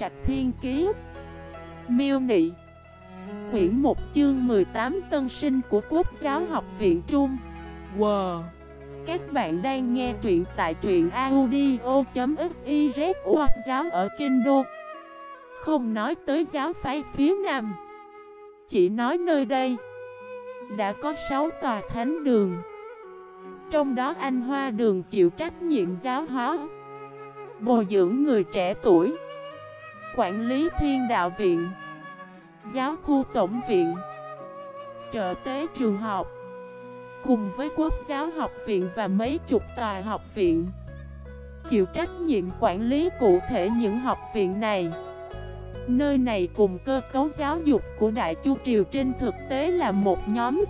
Trạch Thiên Kiế Miêu Nị. Quyển 1 chương 18 Tân sinh của Quốc giáo học viện Trung. Wow Các bạn đang nghe truyện tại truyện audio.xyz Quốc giáo ở Kinh Đô. Không nói tới giáo phái phía Nam. Chỉ nói nơi đây. Đã có 6 tòa thánh đường. Trong đó anh Hoa Đường chịu trách nhiệm giáo hóa. Bồi dưỡng người trẻ tuổi. Quản lý thiên đạo viện, Giáo khu tổng viện, Trợ tế trường học, Cùng với quốc giáo học viện và mấy chục tòa học viện. Chịu trách nhiệm quản lý cụ thể những học viện này. Nơi này cùng cơ cấu giáo dục của Đại Chu Triều trên thực tế là một nhóm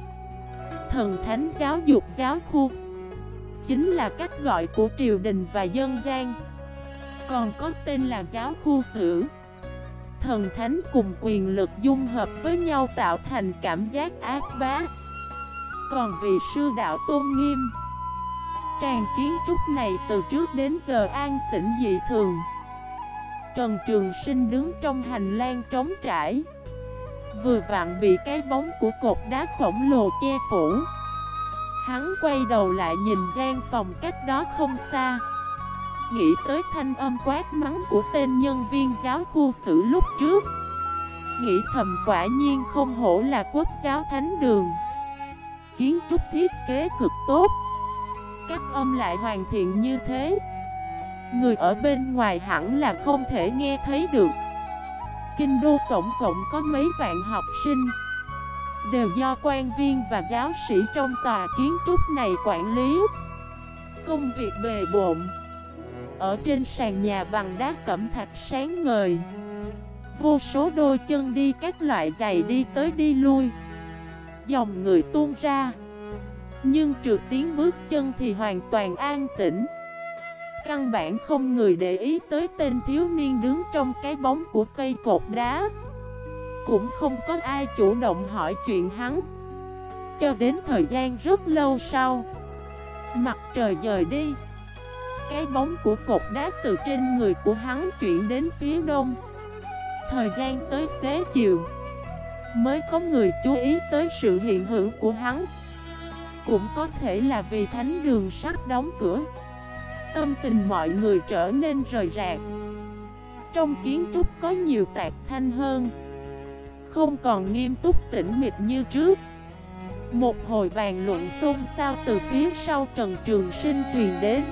Thần Thánh Giáo dục Giáo khu. Chính là cách gọi của triều đình và dân gian. Còn có tên là Giáo khu sử. Thần Thánh cùng quyền lực dung hợp với nhau tạo thành cảm giác ác bá. Còn vì sư đạo tôn nghiêm, Tràng kiến trúc này từ trước đến giờ an tĩnh dị thường. Trần Trường Sinh đứng trong hành lang trống trải. Vừa vặn bị cái bóng của cột đá khổng lồ che phủ. Hắn quay đầu lại nhìn gian phòng cách đó không xa. Nghĩ tới thanh âm quát mắng của tên nhân viên giáo khu xử lúc trước. Nghĩ thầm quả nhiên không hổ là quốc giáo thánh đường. Kiến trúc thiết kế cực tốt. Các âm lại hoàn thiện như thế. Người ở bên ngoài hẳn là không thể nghe thấy được. Kinh đô tổng cộng có mấy vạn học sinh. Đều do quan viên và giáo sĩ trong tòa kiến trúc này quản lý. Công việc bề bộn ở trên sàn nhà bằng đá cẩm thạch sáng ngời. Vô số đôi chân đi các loại giày đi tới đi lui. Dòng người tuôn ra. Nhưng trừ tiếng bước chân thì hoàn toàn an tĩnh. Căn bản không người để ý tới tên thiếu niên đứng trong cái bóng của cây cột đá. Cũng không có ai chủ động hỏi chuyện hắn. Cho đến thời gian rất lâu sau, Mặt trời dời đi cái bóng của cột đá từ trên người của hắn chuyển đến phía đông. Thời gian tới xế chiều, Mới có người chú ý tới sự hiện hữu của hắn. Cũng có thể là vì thánh đường sắp đóng cửa, Tâm tình mọi người trở nên rời rạc. Trong kiến trúc có nhiều tạc thanh hơn, Không còn nghiêm túc tĩnh mịch như trước. Một hồi bàn luận xôn xao từ phía sau Trần Trường Sinh truyền đến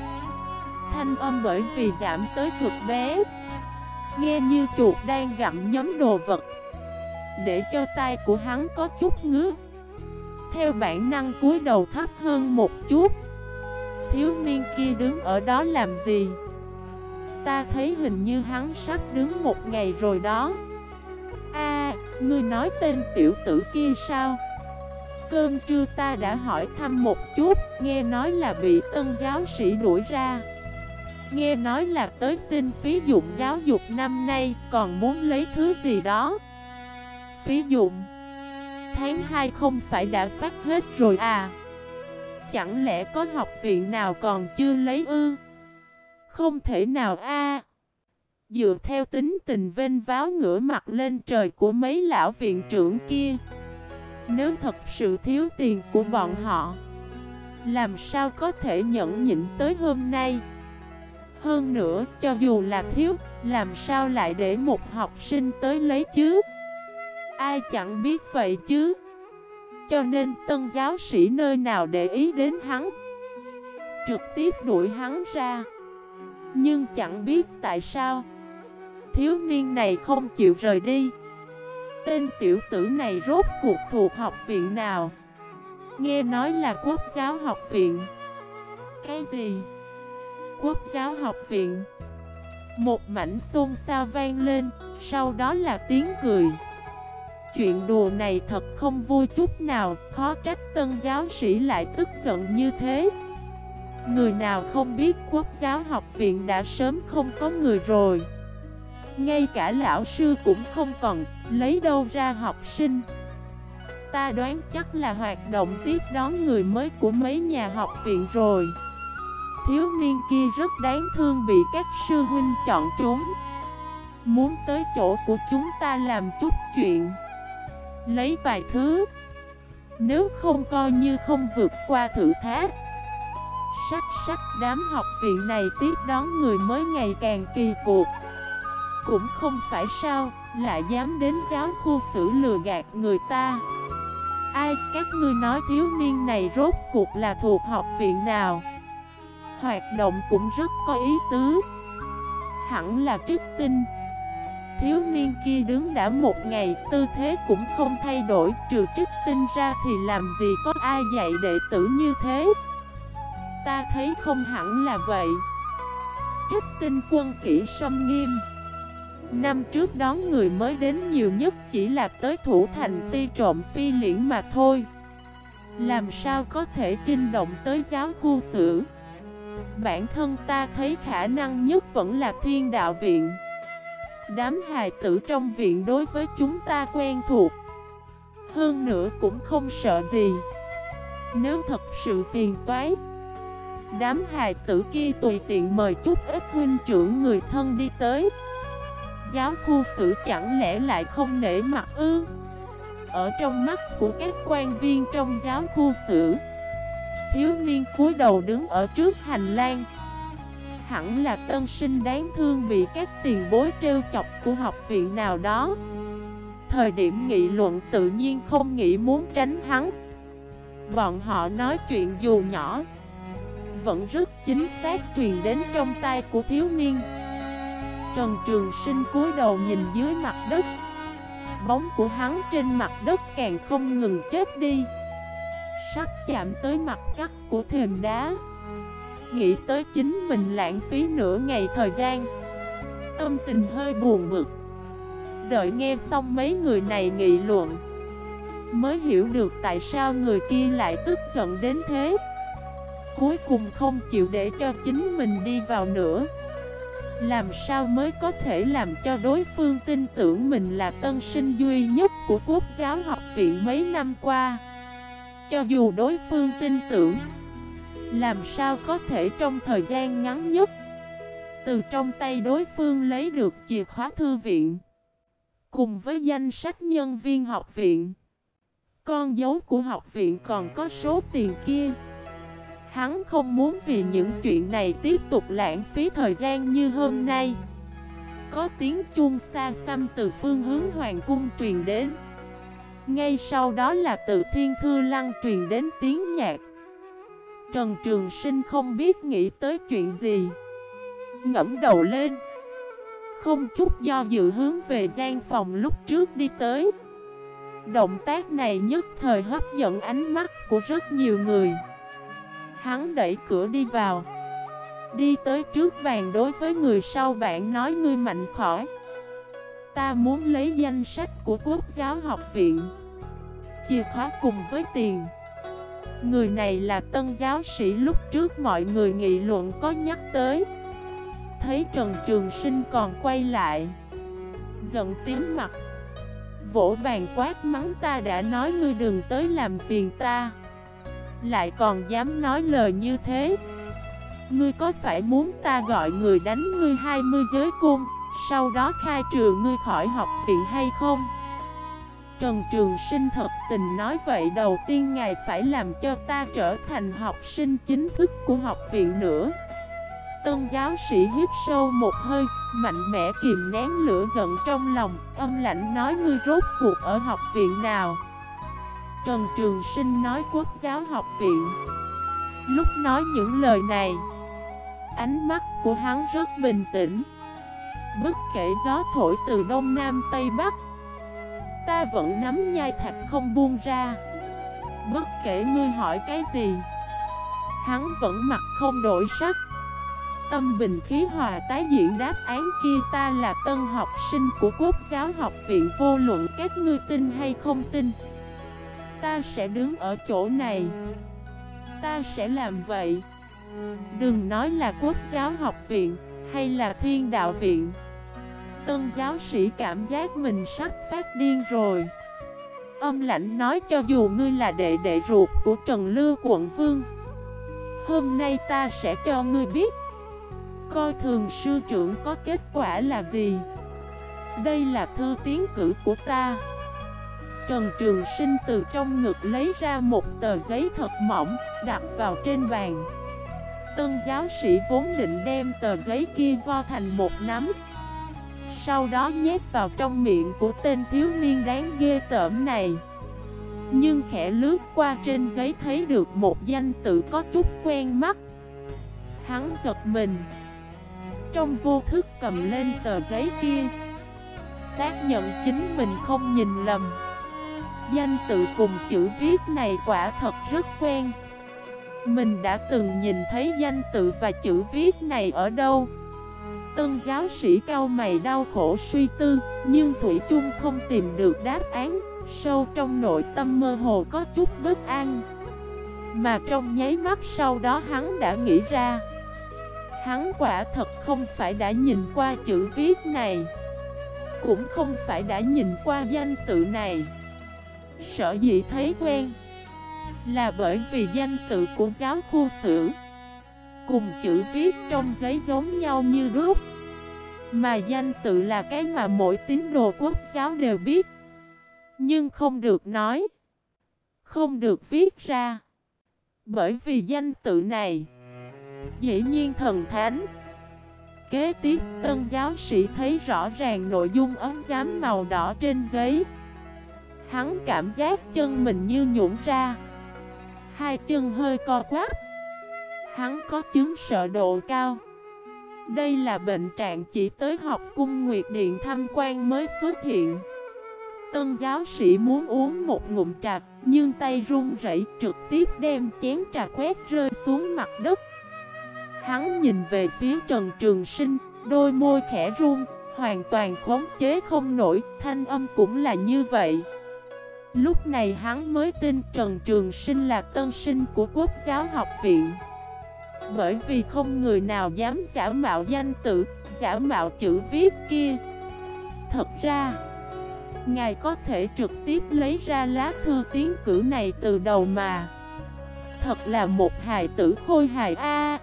thanh âm bởi vì giảm tới cực bé. Nghe như chuột đang gặm nhấm đồ vật. Để cho tay của hắn có chút ngứa. Theo bản năng cúi đầu thấp hơn một chút. Thiếu niên kia đứng ở đó làm gì? Ta thấy hình như hắn sắp đứng một ngày rồi đó. A, ngươi nói tên tiểu tử kia sao? Cơm trưa ta đã hỏi thăm một chút, Nghe nói là bị tân giáo sĩ đuổi ra. Nghe nói là tới xin phí dụng giáo dục năm nay, còn muốn lấy thứ gì đó? Phí dụng? Tháng 2 không phải đã phát hết rồi à? Chẳng lẽ có học viện nào còn chưa lấy ư? Không thể nào a. Dựa theo tính tình vênh váo ngửa mặt lên trời của mấy lão viện trưởng kia, Nếu thật sự thiếu tiền của bọn họ, Làm sao có thể nhẫn nhịn tới hôm nay? Hơn nữa, cho dù là thiếu, làm sao lại để một học sinh tới lấy chứ? Ai chẳng biết vậy chứ? Cho nên tân giáo sĩ nơi nào để ý đến hắn Trực tiếp đuổi hắn ra Nhưng chẳng biết tại sao Thiếu niên này không chịu rời đi Tên tiểu tử này rốt cuộc thuộc học viện nào Nghe nói là quốc giáo học viện Cái gì? Quốc giáo học viện. Một mảnh xôn xao vang lên, Sau đó là tiếng cười. Chuyện đùa này thật không vui chút nào, Khó trách tân giáo sĩ lại tức giận như thế. Người nào không biết quốc giáo học viện đã sớm không có người rồi. Ngay cả lão sư cũng không còn, Lấy đâu ra học sinh. Ta đoán chắc là hoạt động tiếp đón người mới của mấy nhà học viện rồi. Thiếu niên kia rất đáng thương bị các sư huynh chọn trốn. Muốn tới chỗ của chúng ta làm chút chuyện. Lấy vài thứ. Nếu không coi như không vượt qua thử thách. Sắc sắc đám học viện này tiếp đón người mới ngày càng kỳ cuộc Cũng không phải sao, lại dám đến giáo khu xử lừa gạt người ta. Ai, các ngươi nói thiếu niên này rốt cuộc là thuộc học viện nào? Hoạt động cũng rất có ý tứ. Hẳn là trích tinh. Thiếu niên kia đứng đã một ngày, tư thế cũng không thay đổi Trừ trích tinh ra thì làm gì có ai dạy đệ tử như thế. Ta thấy không hẳn là vậy. Trích tinh quân kỹ sâm nghiêm. Năm trước đón người mới đến nhiều nhất chỉ là tới thủ thành ti trộm phi liễn mà thôi. Làm sao có thể kinh động tới giáo khu sử Bản thân ta thấy khả năng nhất vẫn là thiên đạo viện. Đám hài tử trong viện đối với chúng ta quen thuộc. Hơn nữa cũng không sợ gì. Nếu thật sự phiền toái, Đám hài tử kia tùy tiện mời chút ít huynh trưởng người thân đi tới. Giáo khu sử chẳng lẽ lại không nể mặt ư? Ở trong mắt của các quan viên trong giáo khu sử Thiếu niên cúi đầu đứng ở trước hành lang. Hẳn là tân sinh đáng thương bị các tiền bối trêu chọc của học viện nào đó. Thời điểm nghị luận tự nhiên không nghĩ muốn tránh hắn. Bọn họ nói chuyện dù nhỏ, Vẫn rất chính xác truyền đến trong tay của thiếu niên. Trần Trường Sinh cúi đầu nhìn dưới mặt đất. Bóng của hắn trên mặt đất càng không ngừng chết đi. Sắp chạm tới mặt cắt của thềm đá. Nghĩ tới chính mình lãng phí nửa ngày thời gian. Tâm tình hơi buồn bực. Đợi nghe xong mấy người này nghị luận, Mới hiểu được tại sao người kia lại tức giận đến thế. Cuối cùng không chịu để cho chính mình đi vào nữa. Làm sao mới có thể làm cho đối phương tin tưởng mình là tân sinh duy nhất của quốc giáo học viện mấy năm qua? Cho dù đối phương tin tưởng, làm sao có thể trong thời gian ngắn nhất, Từ trong tay đối phương lấy được chìa khóa thư viện, Cùng với danh sách nhân viên học viện. Con dấu của học viện còn có số tiền kia. Hắn không muốn vì những chuyện này tiếp tục lãng phí thời gian như hôm nay. Có tiếng chuông xa xăm từ phương hướng hoàng cung truyền đến. Ngay sau đó là từ thiên thư lăng truyền đến tiếng nhạc. Trần Trường Sinh không biết nghĩ tới chuyện gì. Ngẫm đầu lên. Không chút do dự hướng về gian phòng lúc trước đi tới. Động tác này nhất thời hấp dẫn ánh mắt của rất nhiều người. Hắn đẩy cửa đi vào. Đi tới trước bàn đối với người sau bạn nói ngươi mạnh khỏi. Ta muốn lấy danh sách của quốc giáo học viện. Chìa khóa cùng với tiền. Người này là tân giáo sĩ lúc trước mọi người nghị luận có nhắc tới. Thấy Trần Trường Sinh còn quay lại. Giận tím mặt. Vỗ bàn quát mắng ta đã nói ngươi đừng tới làm phiền ta. Lại còn dám nói lời như thế. Ngươi có phải muốn ta gọi người đánh ngươi 20 giới cung? Sau đó khai trừ ngươi khỏi học viện hay không? Trần Trường Sinh thật tình nói vậy đầu tiên ngài phải làm cho ta trở thành học sinh chính thức của học viện nữa. Tân giáo sĩ hít sâu một hơi, mạnh mẽ kìm nén lửa giận trong lòng, âm lạnh nói ngươi rốt cuộc ở học viện nào? Trần Trường Sinh nói quốc giáo học viện. Lúc nói những lời này Ánh mắt của hắn rất bình tĩnh. Bất kể gió thổi từ đông nam tây bắc, Ta vẫn nắm nhai thạch không buông ra. Bất kể ngươi hỏi cái gì, Hắn vẫn mặt không đổi sắc. Tâm bình khí hòa tái diễn đáp án kia Ta là tân học sinh của quốc giáo học viện Vô luận, các ngươi tin hay không tin, Ta sẽ đứng ở chỗ này. Ta sẽ làm vậy. Đừng nói là quốc giáo học viện Hay là thiên đạo viện. Tân giáo sĩ cảm giác mình sắp phát điên rồi. Âm lạnh nói cho dù ngươi là đệ đệ ruột của Trần Lưu quận vương, Hôm nay ta sẽ cho ngươi biết, Coi thường sư trưởng có kết quả là gì. Đây là thư tiến cử của ta. Trần Trường Sinh từ trong ngực lấy ra một tờ giấy thật mỏng, Đặt vào trên bàn. Tân giáo sĩ vốn định đem tờ giấy kia vo thành một nắm sau đó nhét vào trong miệng của tên thiếu niên đáng ghê tởm này. Nhưng khẽ lướt qua trên giấy thấy được một danh tự có chút quen mắt. Hắn giật mình. Trong vô thức cầm lên tờ giấy kia, Xác nhận chính mình không nhìn lầm. Danh tự cùng chữ viết này quả thật rất quen. Mình đã từng nhìn thấy danh tự và chữ viết này ở đâu? Tân giáo sĩ cao mày đau khổ suy tư, Nhưng Thủy chung không tìm được đáp án. Sâu trong nội tâm mơ hồ có chút bất an. Mà trong nháy mắt sau đó hắn đã nghĩ ra, Hắn quả thật không phải đã nhìn qua chữ viết này, Cũng không phải đã nhìn qua danh tự này. Sở dĩ thấy quen Là bởi vì danh tự của giáo khu sử Cùng chữ viết trong giấy giống nhau như đúc. Mà danh tự là cái mà mỗi tín đồ quốc giáo đều biết. Nhưng không được nói, Không được viết ra. Bởi vì danh tự này, Dĩ nhiên thần thánh, Kế tiếp tân giáo sĩ thấy rõ ràng nội dung ấn giám màu đỏ trên giấy. Hắn cảm giác chân mình như nhũn ra. Hai chân hơi co quắp. Hắn có chứng sợ độ cao. Đây là bệnh trạng chỉ tới học cung Nguyệt Điện tham quan mới xuất hiện. Tân giáo sĩ muốn uống một ngụm trà, Nhưng tay run rẩy, trực tiếp đem chén trà quét rơi xuống mặt đất. Hắn nhìn về phía Trần Trường Sinh, Đôi môi khẽ run, Hoàn toàn khống chế không nổi, Thanh âm cũng là như vậy. Lúc này hắn mới tin Trần Trường Sinh là tân sinh của Quốc giáo học viện. Bởi vì không người nào dám giả mạo danh tự, giả mạo chữ viết kia. Thật ra, Ngài có thể trực tiếp lấy ra lá thư tiến cử này từ đầu mà. Thật là một hài tử khôi hài A.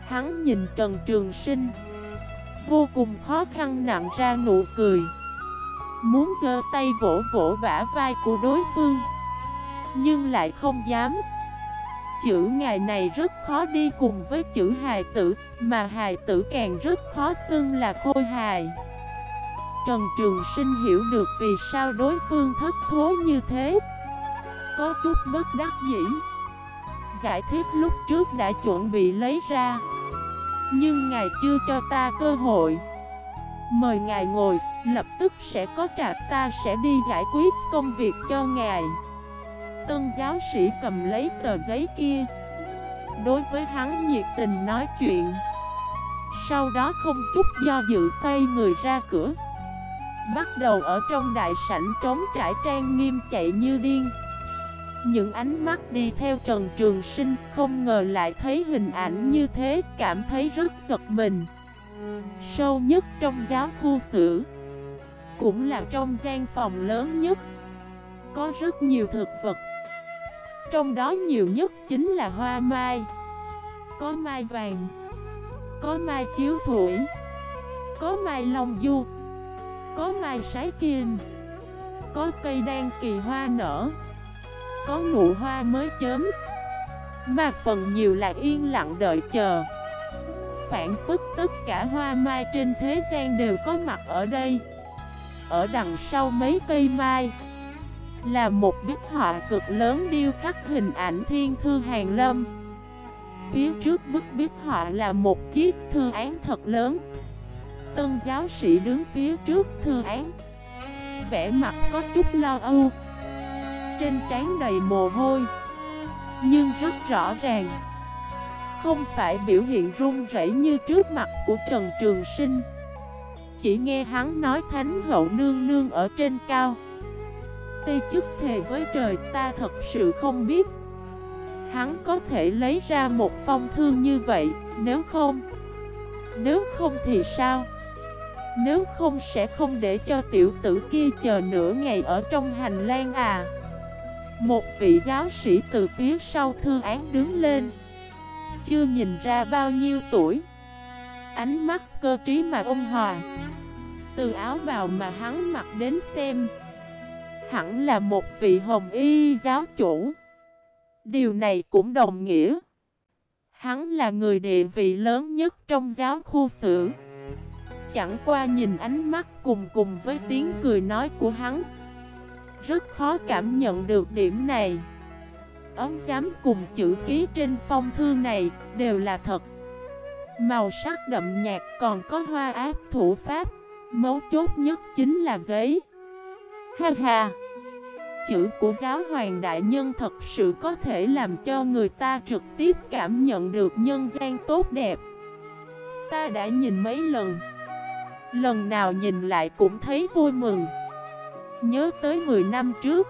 Hắn nhìn Trần Trường Sinh Vô cùng khó khăn nặng ra nụ cười. Muốn giơ tay vỗ vỗ bả vai của đối phương Nhưng lại không dám. Chữ ngài này rất khó đi cùng với chữ hài tử, Mà hài tử càng rất khó xưng là khôi hài. Trần Trường Sinh hiểu được vì sao đối phương thất thố như thế. Có chút bất đắc dĩ. Giải thích lúc trước đã chuẩn bị lấy ra. Nhưng ngài chưa cho ta cơ hội. Mời ngài ngồi, Lập tức sẽ có trạc ta sẽ đi giải quyết công việc cho ngài. Tân giáo sĩ cầm lấy tờ giấy kia. Đối với hắn nhiệt tình nói chuyện. Sau đó không chút do dự xoay người ra cửa. Bắt đầu ở trong đại sảnh trống trải trang nghiêm chạy như điên. Những ánh mắt đi theo Trần Trường Sinh Không ngờ lại thấy hình ảnh như thế, Cảm thấy rất giật mình. Sâu nhất trong giáo khu sử cũng là trong gian phòng lớn nhất. Có rất nhiều thực vật trong đó nhiều nhất chính là hoa mai. Có mai vàng, Có mai chiếu thủy, Có mai long du, Có mai sái kim, Có cây đan kỳ hoa nở, Có nụ hoa mới chớm. Mà phần nhiều là yên lặng đợi chờ. Phản phức tất cả hoa mai trên thế gian đều có mặt ở đây. Ở đằng sau mấy cây mai là một bức họa cực lớn điêu khắc hình ảnh thiên thư hàng lâm. Phía trước bức bức họa là một chiếc thư án thật lớn. Tân giáo sĩ đứng phía trước thư án. Vẽ mặt có chút lo âu. Trên trán đầy mồ hôi. Nhưng rất rõ ràng. Không phải biểu hiện run rẩy như trước mặt của Trần Trường Sinh. Chỉ nghe hắn nói thánh hậu nương nương ở trên cao. Tây chức thề với trời, ta thật sự không biết. Hắn có thể lấy ra một phong thư như vậy, Nếu không? Nếu không thì sao? Nếu không sẽ không để cho tiểu tử kia chờ nửa ngày ở trong hành lang à? Một vị giáo sĩ từ phía sau thư án đứng lên. Chưa nhìn ra bao nhiêu tuổi. Ánh mắt cơ trí mà ôn hòa. Từ áo bào mà hắn mặc đến xem Hẳn là một vị hồng y giáo chủ. Điều này cũng đồng nghĩa, Hắn là người địa vị lớn nhất trong giáo khu sử. Chẳng qua nhìn ánh mắt cùng cùng với tiếng cười nói của hắn, Rất khó cảm nhận được điểm này. Ấn giám cùng chữ ký trên phong thư này đều là thật. Màu sắc đậm nhạt còn có hoa áp thủ pháp, Mấu chốt nhất chính là giấy. Ha ha! Chữ của giáo hoàng đại nhân thật sự có thể làm cho người ta trực tiếp cảm nhận được nhân gian tốt đẹp. Ta đã nhìn mấy lần. Lần nào nhìn lại cũng thấy vui mừng. Nhớ tới 10 năm trước,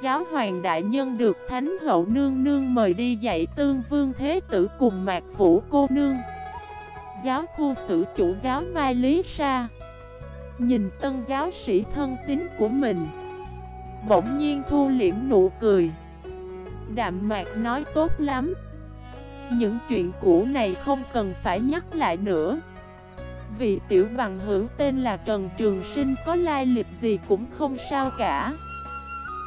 Giáo hoàng đại nhân được Thánh hậu nương nương mời đi dạy tương vương thế tử cùng mạc phủ cô nương. Giáo khu sử chủ giáo Mai Lý Sa. Nhìn tân giáo sĩ thân tín của mình Bỗng nhiên thu liễm nụ cười. Đạm mạc nói tốt lắm. Những chuyện cũ này không cần phải nhắc lại nữa. Vị tiểu bằng hữu tên là Trần Trường Sinh có lai lịch gì cũng không sao cả.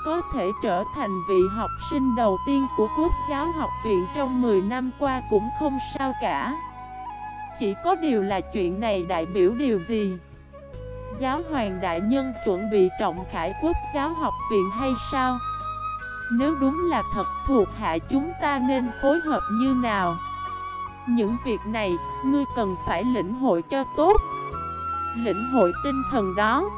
Có thể trở thành vị học sinh đầu tiên của Quốc giáo học viện trong 10 năm qua cũng không sao cả. Chỉ có điều là chuyện này đại biểu điều gì? Giáo hoàng đại nhân chuẩn bị trọng khải quốc giáo học viện hay sao? Nếu đúng là thật thuộc hạ chúng ta nên phối hợp như nào? Những việc này, ngươi cần phải lĩnh hội cho tốt Lĩnh hội tinh thần đó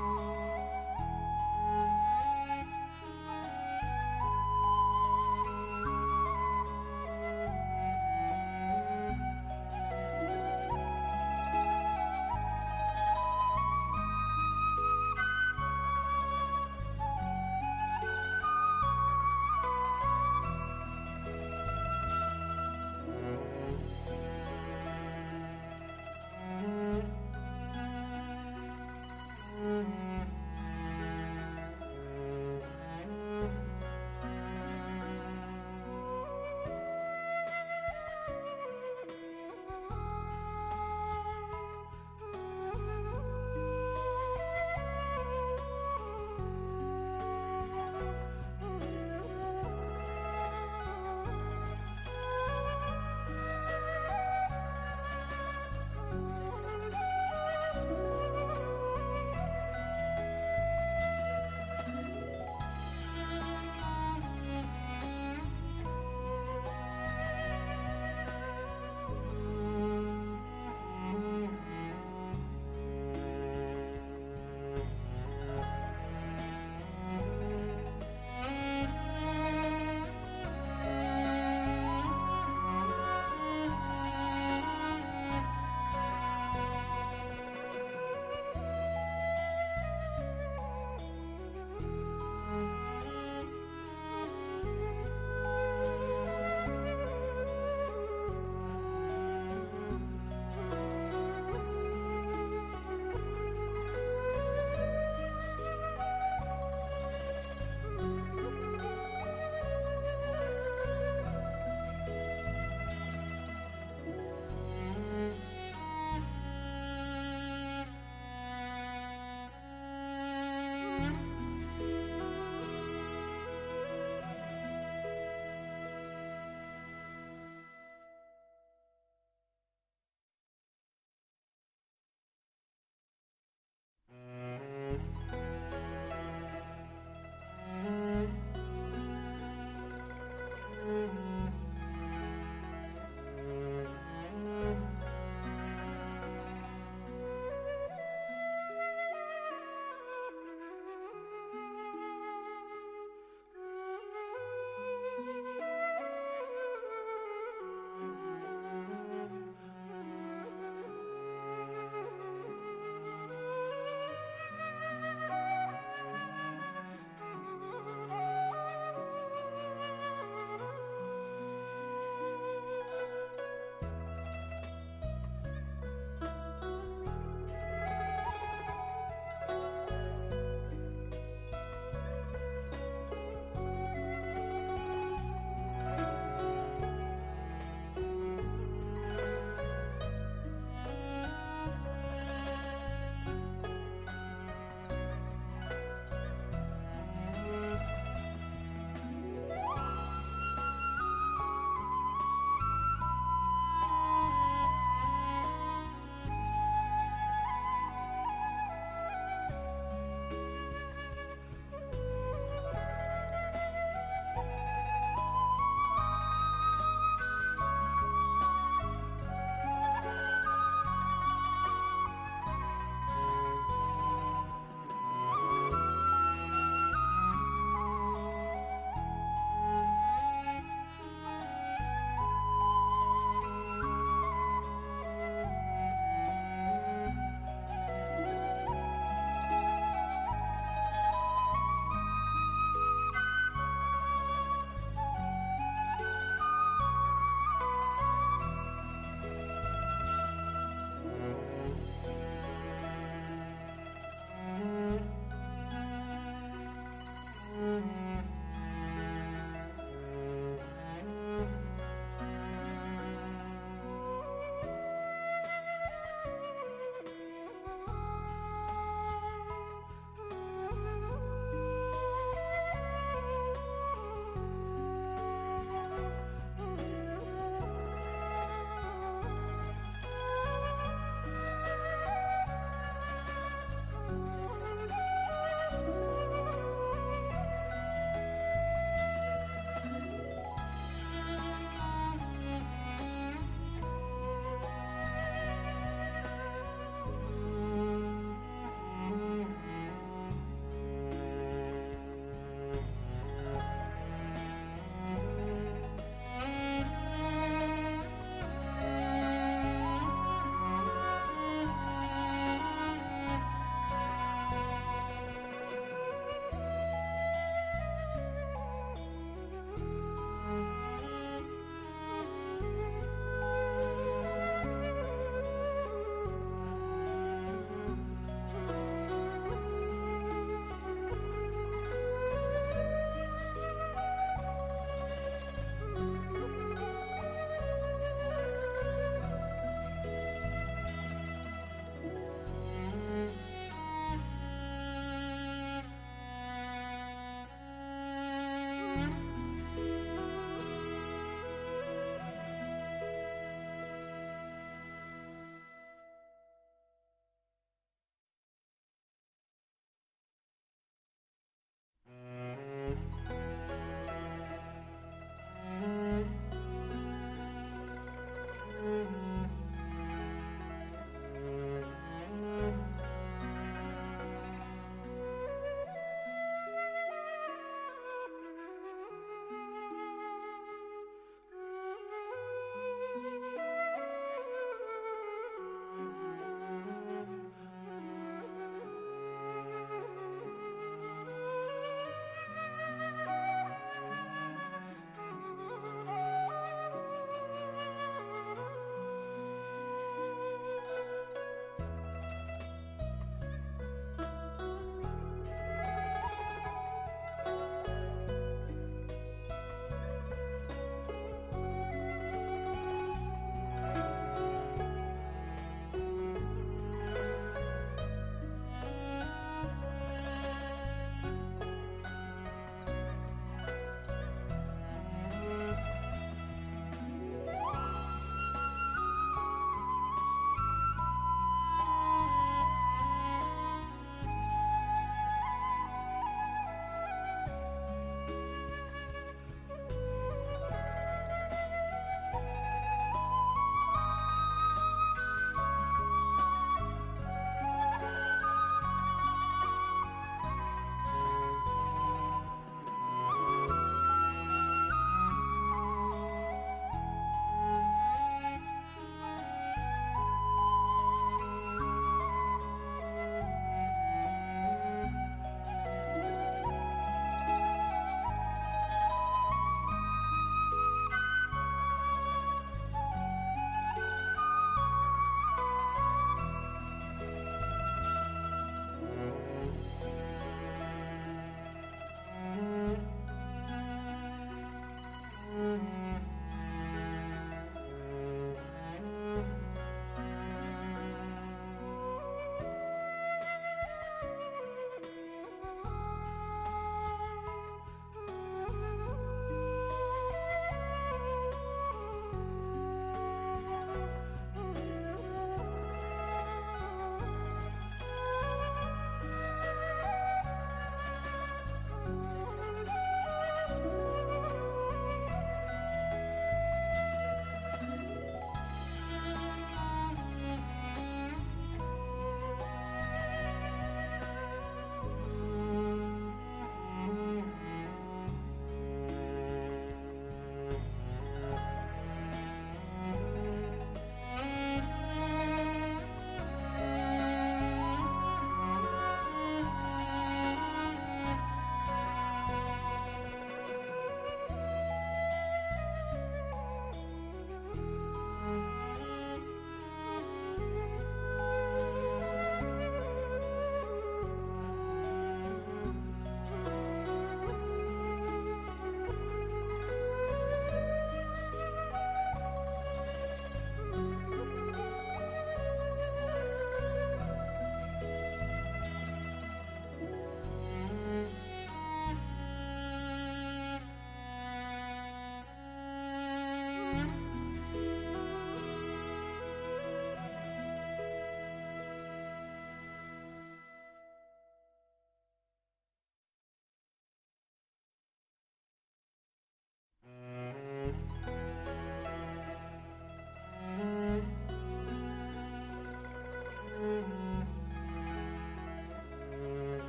Mm-hmm.